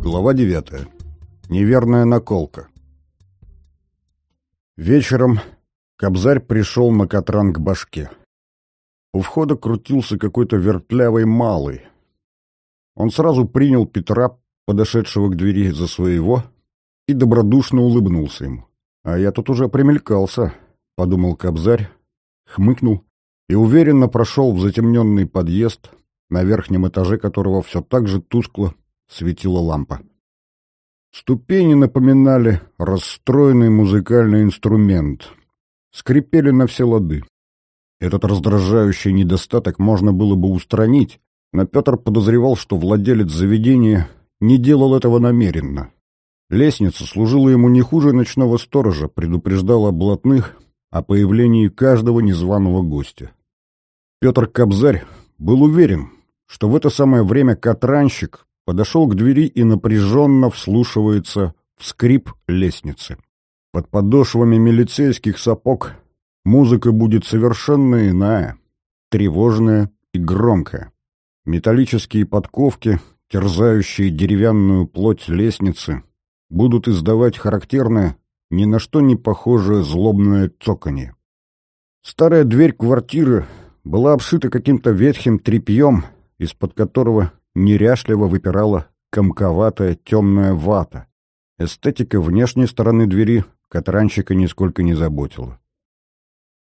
Глава 9. Неверная наколка. Вечером Кобзарь пришел на Катран к башке. У входа крутился какой-то вертлявый малый. Он сразу принял Петра, подошедшего к двери за своего, и добродушно улыбнулся ему. «А я тут уже примелькался», — подумал Кобзарь, хмыкнул и уверенно прошел в затемненный подъезд, на верхнем этаже которого все так же тускло светила лампа. Ступени напоминали расстроенный музыкальный инструмент, скрипели на все лады. Этот раздражающий недостаток можно было бы устранить, но Петр подозревал, что владелец заведения не делал этого намеренно. Лестница служила ему не хуже ночного сторожа, предупреждала блатных о появлении каждого незваного гостя. Петр Кобзарь был уверен, что в это самое время катранщик подошел к двери и напряженно вслушивается в скрип лестницы. Под подошвами милицейских сапог музыка будет совершенно иная, тревожная и громкая. Металлические подковки, терзающие деревянную плоть лестницы, будут издавать характерное, ни на что не похожее злобное цоканье. Старая дверь квартиры была обшита каким-то ветхим тряпьем, из-под которого неряшливо выпирала комковатая темная вата. Эстетика внешней стороны двери Катранчика нисколько не заботила.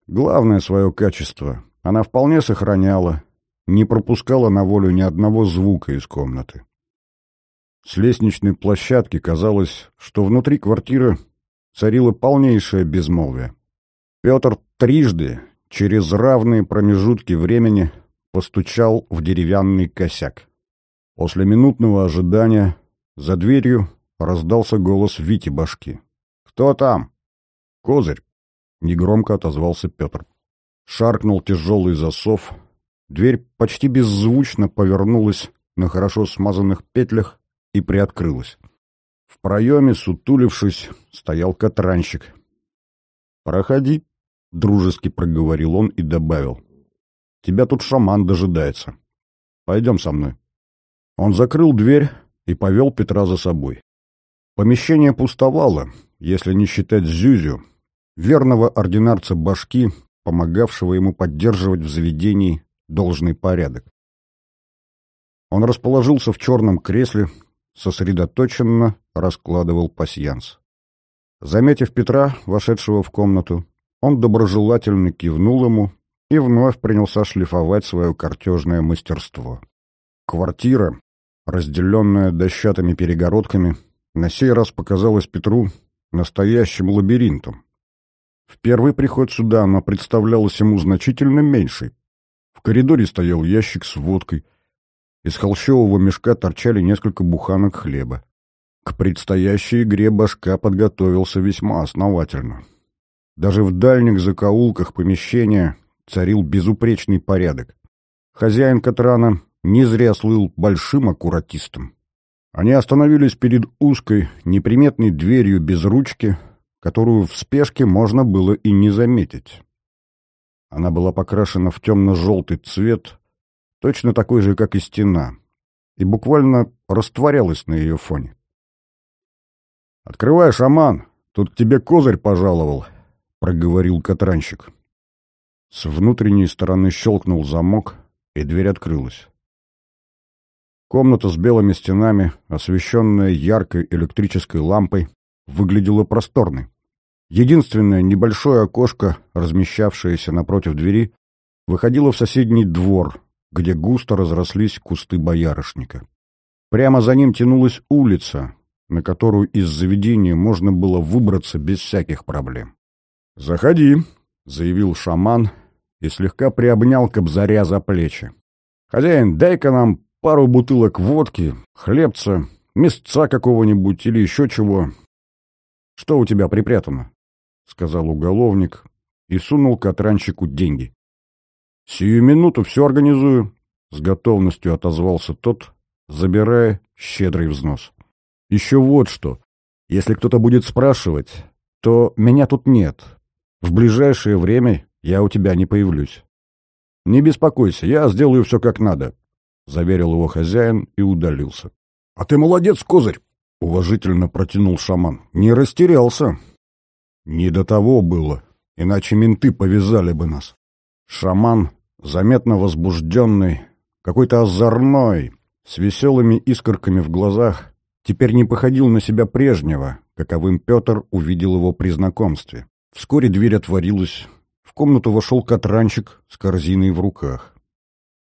Главное свое качество она вполне сохраняла, не пропускала на волю ни одного звука из комнаты. С лестничной площадки казалось, что внутри квартиры царило полнейшее безмолвие. Петр трижды, через равные промежутки времени, постучал в деревянный косяк. После минутного ожидания за дверью раздался голос Вити Башки. «Кто там?» «Козырь», — негромко отозвался Петр. Шаркнул тяжелый засов. Дверь почти беззвучно повернулась на хорошо смазанных петлях и приоткрылась. В проеме, сутулившись, стоял катранщик. «Проходи», — дружески проговорил он и добавил. «Тебя тут шаман дожидается. Пойдем со мной». Он закрыл дверь и повел Петра за собой. Помещение пустовало, если не считать Зюзю, верного ординарца башки, помогавшего ему поддерживать в заведении должный порядок. Он расположился в черном кресле, сосредоточенно раскладывал пасьянс. Заметив Петра, вошедшего в комнату, он доброжелательно кивнул ему и вновь принялся шлифовать свое картежное мастерство. Квартира, разделенная дощатыми перегородками, на сей раз показалась Петру настоящим лабиринтом. В первый приход сюда она представлялась ему значительно меньшей. В коридоре стоял ящик с водкой — из холщового мешка торчали несколько буханок хлеба. К предстоящей игре башка подготовился весьма основательно. Даже в дальних закоулках помещения царил безупречный порядок. Хозяин Катрана не зря слыл большим аккуратистом. Они остановились перед узкой, неприметной дверью без ручки, которую в спешке можно было и не заметить. Она была покрашена в темно-желтый цвет, точно такой же, как и стена, и буквально растворялась на ее фоне. «Открывай, шаман! Тут к тебе козырь пожаловал!» — проговорил катранщик. С внутренней стороны щелкнул замок, и дверь открылась. Комната с белыми стенами, освещенная яркой электрической лампой, выглядела просторной. Единственное небольшое окошко, размещавшееся напротив двери, выходило в соседний двор, где густо разрослись кусты боярышника. Прямо за ним тянулась улица, на которую из заведения можно было выбраться без всяких проблем. «Заходи», — заявил шаман и слегка приобнял Кобзаря за плечи. «Хозяин, дай-ка нам пару бутылок водки, хлебца, мясца какого-нибудь или еще чего. Что у тебя припрятано?» — сказал уголовник и сунул Катранчику деньги. «Сию минуту все организую», — с готовностью отозвался тот, забирая щедрый взнос. «Еще вот что. Если кто-то будет спрашивать, то меня тут нет. В ближайшее время я у тебя не появлюсь». «Не беспокойся, я сделаю все как надо», — заверил его хозяин и удалился. «А ты молодец, козырь!» — уважительно протянул шаман. «Не растерялся!» «Не до того было, иначе менты повязали бы нас». Шаман, заметно возбужденный, какой-то озорной, с веселыми искорками в глазах, теперь не походил на себя прежнего, каковым Петр увидел его при знакомстве. Вскоре дверь отворилась, в комнату вошел катранчик с корзиной в руках.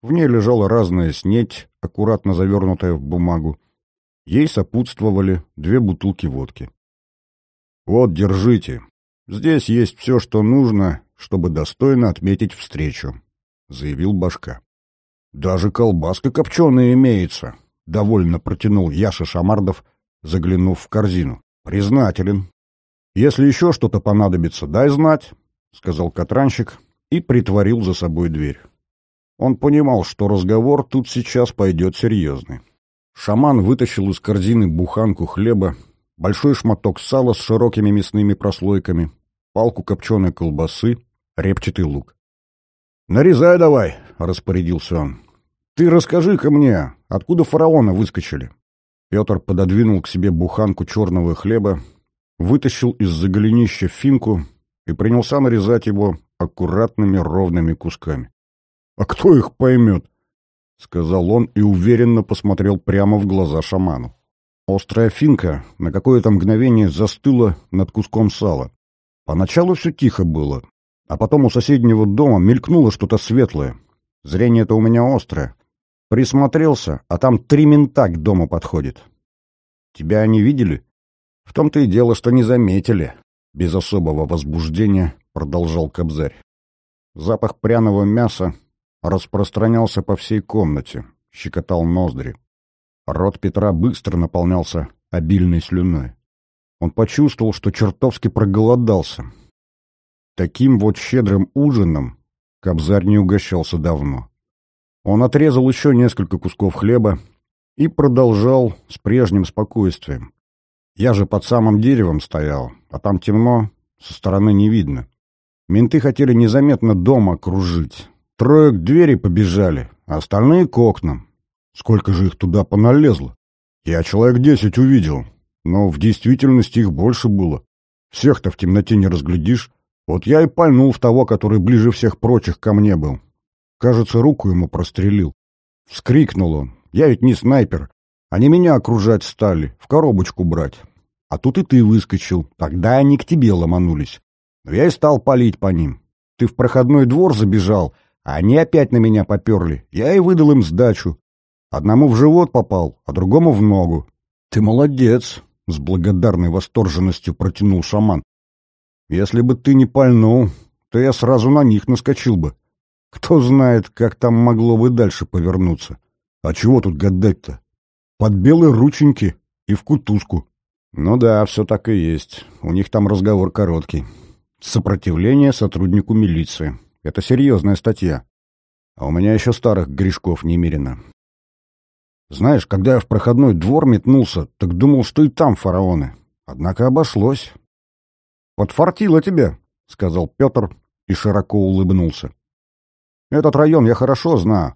В ней лежала разная снеть, аккуратно завернутая в бумагу. Ей сопутствовали две бутылки водки. «Вот, держите. Здесь есть все, что нужно, чтобы достойно отметить встречу», — заявил Башка. «Даже колбаска копченая имеется», — довольно протянул Яша Шамардов, заглянув в корзину. «Признателен. Если еще что-то понадобится, дай знать», — сказал Катранщик и притворил за собой дверь. Он понимал, что разговор тут сейчас пойдет серьезный. Шаман вытащил из корзины буханку хлеба, большой шматок сала с широкими мясными прослойками, палку копченой колбасы, репчатый лук. «Нарезай давай», — распорядился он. «Ты расскажи-ка мне, откуда фараоны выскочили?» Петр пододвинул к себе буханку черного хлеба, вытащил из-за голенища финку и принялся нарезать его аккуратными ровными кусками. «А кто их поймет?» — сказал он и уверенно посмотрел прямо в глаза шаману. Острая финка на какое-то мгновение застыла над куском сала. Поначалу все тихо было, а потом у соседнего дома мелькнуло что-то светлое. Зрение-то у меня острое. Присмотрелся, а там три мента к дому подходит. Тебя они видели? В том-то и дело, что не заметили. Без особого возбуждения продолжал Кобзарь. Запах пряного мяса распространялся по всей комнате, щекотал ноздри. Рот Петра быстро наполнялся обильной слюной. Он почувствовал, что чертовски проголодался. Таким вот щедрым ужином Кобзарь не угощался давно. Он отрезал еще несколько кусков хлеба и продолжал с прежним спокойствием. Я же под самым деревом стоял, а там темно, со стороны не видно. Менты хотели незаметно дом окружить, Трое к двери побежали, а остальные к окнам. Сколько же их туда поналезло? Я человек десять увидел, но в действительности их больше было. Всех-то в темноте не разглядишь. Вот я и пальнул в того, который ближе всех прочих ко мне был. Кажется, руку ему прострелил. Вскрикнул он. Я ведь не снайпер. Они меня окружать стали, в коробочку брать. А тут и ты выскочил. Тогда они к тебе ломанулись. Но я и стал палить по ним. Ты в проходной двор забежал, они опять на меня поперли. Я и выдал им сдачу. Одному в живот попал, а другому в ногу. Ты молодец, с благодарной восторженностью протянул шаман. Если бы ты не пальнул, то я сразу на них наскочил бы. Кто знает, как там могло бы дальше повернуться. А чего тут гадать-то? Под белые рученьки и в кутузку. Ну да, все так и есть. У них там разговор короткий. Сопротивление сотруднику милиции. Это серьезная статья. А у меня еще старых грешков немерено. Знаешь, когда я в проходной двор метнулся, так думал, что и там фараоны. Однако обошлось. «Подфартило тебе», — сказал Петр и широко улыбнулся. «Этот район я хорошо знаю.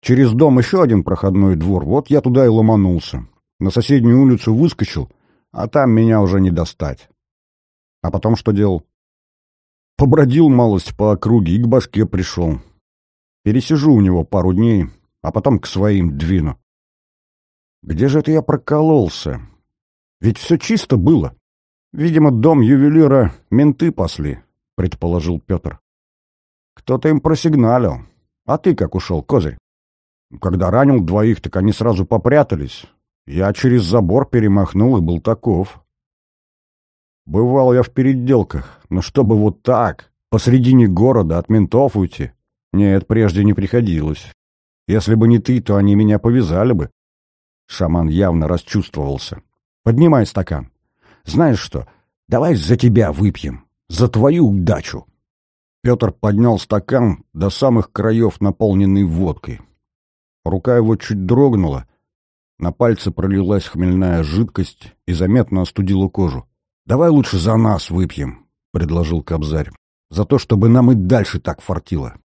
Через дом еще один проходной двор, вот я туда и ломанулся. На соседнюю улицу выскочил, а там меня уже не достать. А потом что делал? Побродил малость по округе и к башке пришел. Пересижу у него пару дней, а потом к своим двину. Где же это я прокололся? Ведь все чисто было. Видимо, дом ювелира менты пасли, предположил Петр. Кто-то им просигналил. А ты как ушел, козырь? Когда ранил двоих, так они сразу попрятались. Я через забор перемахнул и был таков. Бывал я в переделках, но чтобы вот так, посредине города, от ментов уйти, нет, прежде не приходилось. Если бы не ты, то они меня повязали бы. Шаман явно расчувствовался. Поднимай стакан. Знаешь что, давай за тебя выпьем, за твою удачу. Петр поднял стакан до самых краев, наполненный водкой. Рука его чуть дрогнула, на пальце пролилась хмельная жидкость и заметно остудила кожу. «Давай лучше за нас выпьем», — предложил Кобзарь. «За то, чтобы нам и дальше так фартило.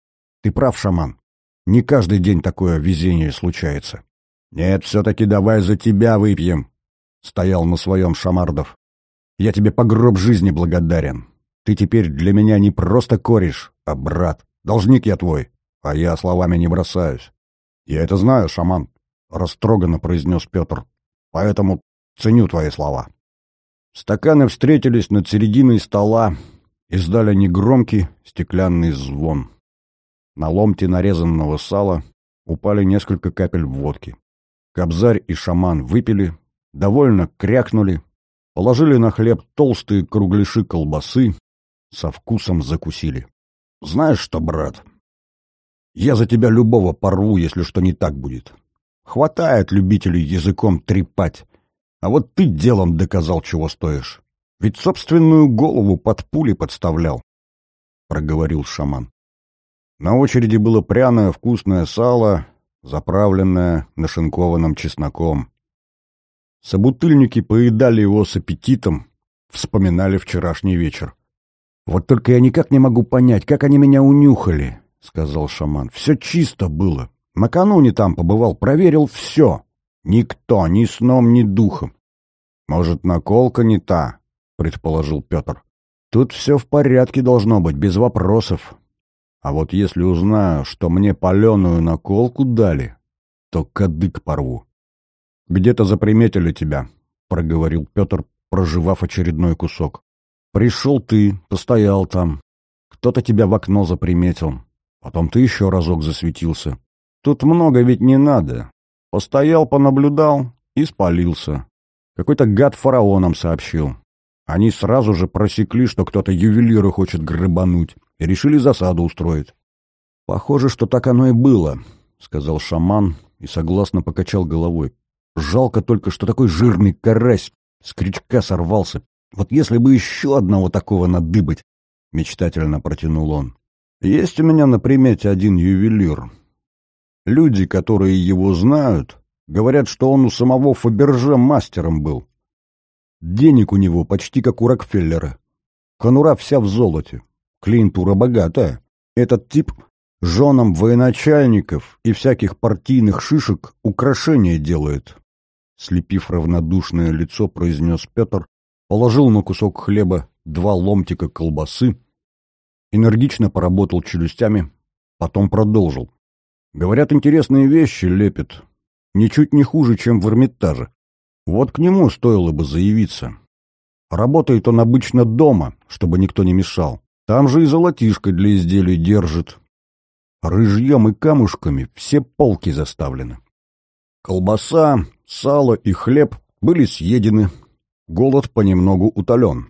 Ты прав, шаман. Не каждый день такое везение случается». «Нет, все-таки давай за тебя выпьем», — стоял на своем Шамардов. «Я тебе по гроб жизни благодарен. Ты теперь для меня не просто кореш, а брат. Должник я твой, а я словами не бросаюсь». «Я это знаю, шаман», — растроганно произнес Петр. «Поэтому ценю твои слова». Стаканы встретились над серединой стола, издали негромкий стеклянный звон. На ломте нарезанного сала упали несколько капель водки. Кобзарь и шаман выпили, довольно крякнули, положили на хлеб толстые кругляши колбасы, со вкусом закусили. «Знаешь что, брат, я за тебя любого порву, если что не так будет. Хватает любителей языком трепать, а вот ты делом доказал, чего стоишь. Ведь собственную голову под пули подставлял, — проговорил шаман. На очереди было пряное вкусное сало, заправленное нашинкованным чесноком. Собутыльники поедали его с аппетитом, вспоминали вчерашний вечер. «Вот только я никак не могу понять, как они меня унюхали», — сказал шаман. «Все чисто было. Накануне там побывал, проверил все. Никто, ни сном, ни духом. Может, наколка не та?» — предположил Петр. «Тут все в порядке должно быть, без вопросов. А вот если узнаю, что мне паленую наколку дали, то кадык порву. «Где-то заприметили тебя», — проговорил Петр, проживав очередной кусок. «Пришел ты, постоял там. Кто-то тебя в окно заприметил. Потом ты еще разок засветился. Тут много ведь не надо. Постоял, понаблюдал и спалился. Какой-то гад фараонам сообщил. Они сразу же просекли, что кто-то ювелира хочет грабануть, и решили засаду устроить. «Похоже, что так оно и было», — сказал шаман и согласно покачал головой. «Жалко только, что такой жирный карась с крючка сорвался. Вот если бы еще одного такого надыбать!» — мечтательно протянул он. «Есть у меня на примете один ювелир. Люди, которые его знают, говорят, что он у самого Фаберже мастером был. Денег у него почти как у Рокфеллера. Конура вся в золоте. Клиентура богатая. Этот тип женам военачальников и всяких партийных шишек украшения делает. Слепив равнодушное лицо, произнес Петр, положил на кусок хлеба два ломтика колбасы, энергично поработал челюстями, потом продолжил. Говорят, интересные вещи лепит, ничуть не хуже, чем в Эрмитаже. Вот к нему стоило бы заявиться. Работает он обычно дома, чтобы никто не мешал. Там же и золотишко для изделий держит. Рыжьем и камушками все полки заставлены. Колбаса, сало и хлеб были съедены. Голод понемногу утолен.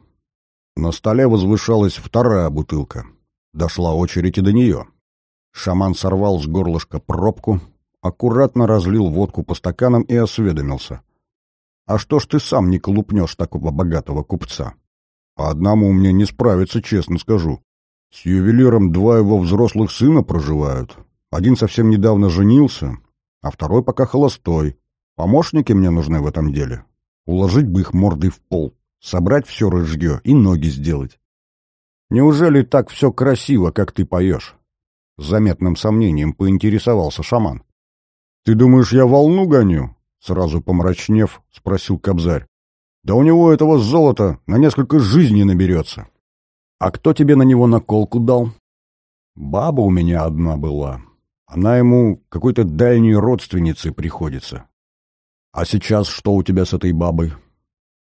На столе возвышалась вторая бутылка. Дошла очередь и до нее. Шаман сорвал с горлышка пробку, аккуратно разлил водку по стаканам и осведомился. А что ж ты сам не колупнешь такого богатого купца? А одному мне не справиться, честно скажу. С ювелиром два его взрослых сына проживают. Один совсем недавно женился, а второй пока холостой. Помощники мне нужны в этом деле. Уложить бы их мордой в пол, собрать все рыжье и ноги сделать. Неужели так все красиво, как ты поешь? С заметным сомнением поинтересовался шаман. Ты думаешь, я волну гоню? Сразу помрачнев, спросил Кобзарь. Да у него этого золота на несколько жизней наберется. А кто тебе на него наколку дал? Баба у меня одна была. Она ему какой-то дальней родственницей приходится. А сейчас что у тебя с этой бабой?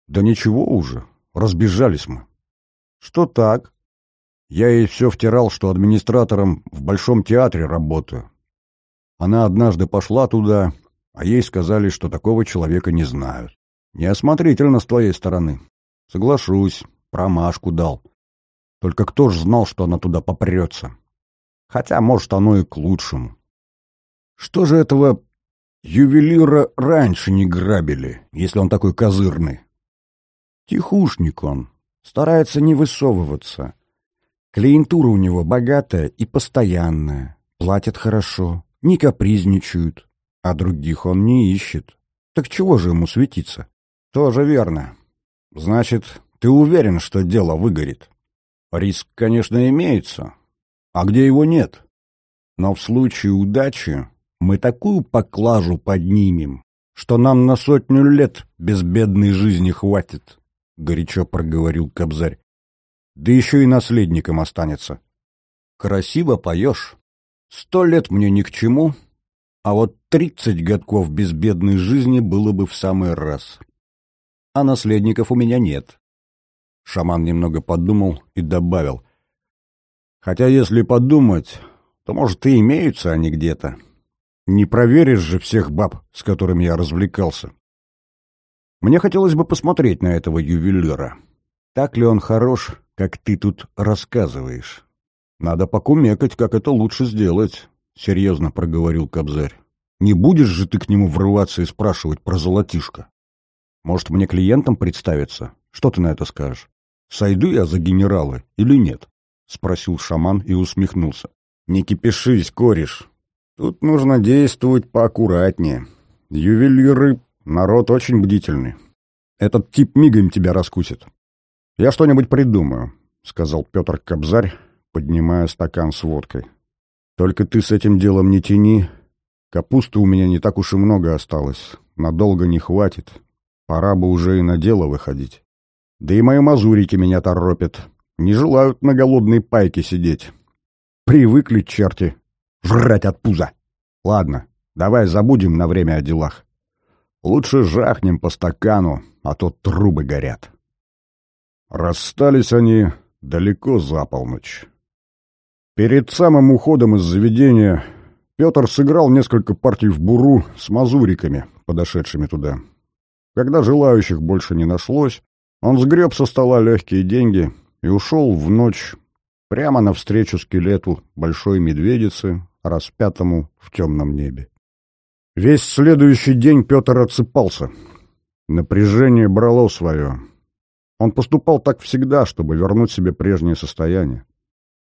Да ничего уже, разбежались мы. Что так? Я ей все втирал, что администратором в Большом театре работаю. Она однажды пошла туда а ей сказали, что такого человека не знают. Неосмотрительно с твоей стороны. Соглашусь, промашку дал. Только кто ж знал, что она туда попрется? Хотя, может, оно и к лучшему. Что же этого ювелира раньше не грабили, если он такой козырный? Тихушник он, старается не высовываться. Клиентура у него богатая и постоянная, платят хорошо, не капризничают, а других он не ищет. Так чего же ему светиться? Тоже верно. Значит, ты уверен, что дело выгорит? Риск, конечно, имеется. А где его нет? Но в случае удачи Мы такую поклажу поднимем, что нам на сотню лет безбедной жизни хватит, — горячо проговорил Кобзарь. Да еще и наследником останется. Красиво поешь. Сто лет мне ни к чему, а вот тридцать годков безбедной жизни было бы в самый раз. А наследников у меня нет. Шаман немного подумал и добавил. Хотя, если подумать, то, может, и имеются они где-то. Не проверишь же всех баб, с которыми я развлекался. Мне хотелось бы посмотреть на этого ювелира. Так ли он хорош, как ты тут рассказываешь? Надо покумекать, как это лучше сделать, — серьезно проговорил Кобзарь. Не будешь же ты к нему врываться и спрашивать про золотишко? Может, мне клиентом представиться? Что ты на это скажешь? Сойду я за генералы или нет? — спросил шаман и усмехнулся. Не кипишись, кореш. Тут нужно действовать поаккуратнее. Ювелиры — народ очень бдительный. Этот тип мигом тебя раскусит. Я что-нибудь придумаю, — сказал Петр Кобзарь, поднимая стакан с водкой. Только ты с этим делом не тяни. Капусты у меня не так уж и много осталось. Надолго не хватит. Пора бы уже и на дело выходить. Да и мои мазурики меня торопят. Не желают на голодной пайке сидеть. Привыкли черти Жрать от пуза. Ладно, давай забудем на время о делах. Лучше жахнем по стакану, а то трубы горят. Расстались они далеко за полночь. Перед самым уходом из заведения Петр сыграл несколько партий в буру с мазуриками, подошедшими туда. Когда желающих больше не нашлось, он сгреб со стола легкие деньги и ушел в ночь прямо навстречу скелету большой медведицы, распятому в темном небе. Весь следующий день Петр отсыпался. Напряжение брало свое. Он поступал так всегда, чтобы вернуть себе прежнее состояние.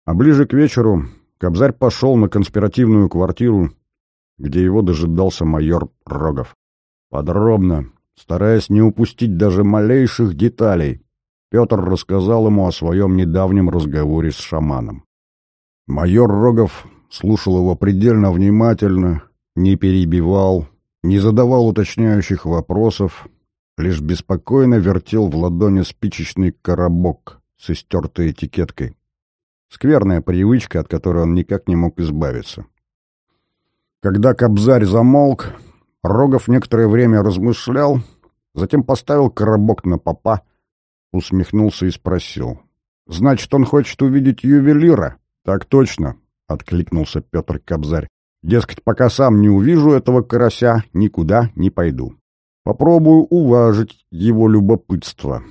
А ближе к вечеру Кобзарь пошел на конспиративную квартиру, где его дожидался майор Рогов. Подробно, стараясь не упустить даже малейших деталей, Петр рассказал ему о своем недавнем разговоре с шаманом. Майор Рогов слушал его предельно внимательно, не перебивал, не задавал уточняющих вопросов, лишь беспокойно вертел в ладони спичечный коробок с истертой этикеткой. Скверная привычка, от которой он никак не мог избавиться. Когда Кобзарь замолк, Рогов некоторое время размышлял, затем поставил коробок на попа, усмехнулся и спросил. «Значит, он хочет увидеть ювелира?» «Так точно», — откликнулся Петр Кобзарь. «Дескать, пока сам не увижу этого карася, никуда не пойду. Попробую уважить его любопытство.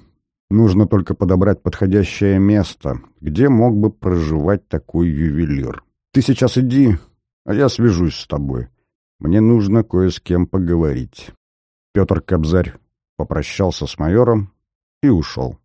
Нужно только подобрать подходящее место, где мог бы проживать такой ювелир. Ты сейчас иди, а я свяжусь с тобой. Мне нужно кое с кем поговорить». Петр Кобзарь попрощался с майором и ушел.